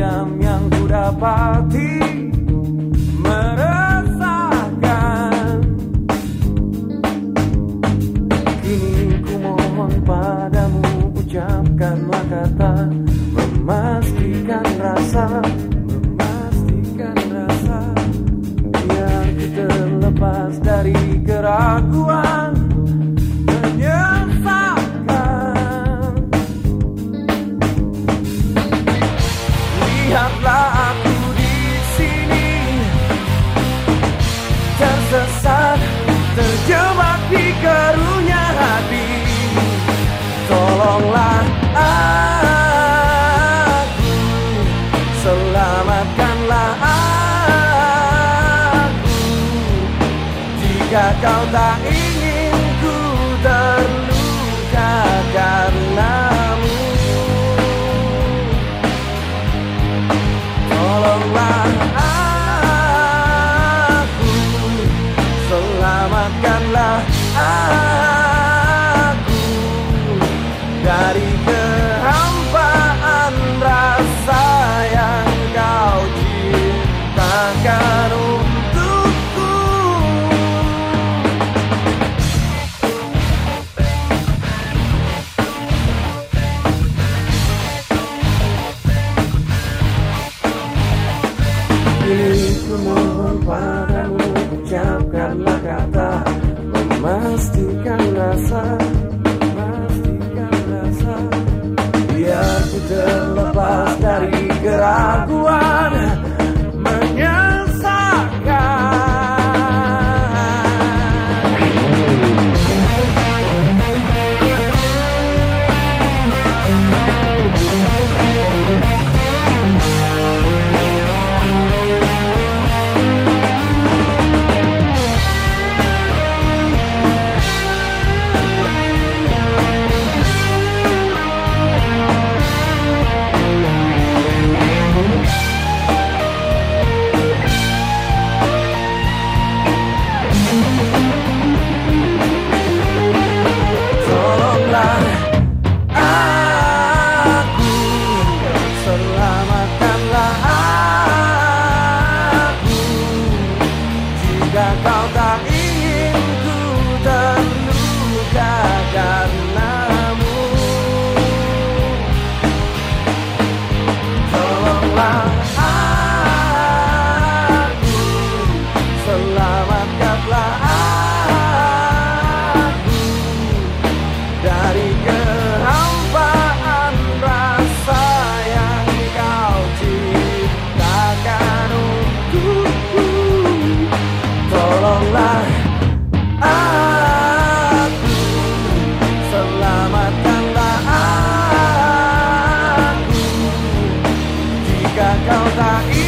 diam yang ku dapati meresahkan Kini ku mohon padamu ucapkanlah kata calda ini ku mohon padamu Ucapkanlah kata Memastikan rasa Memastikan rasa. Biar ku terlepas dari keraguan selama I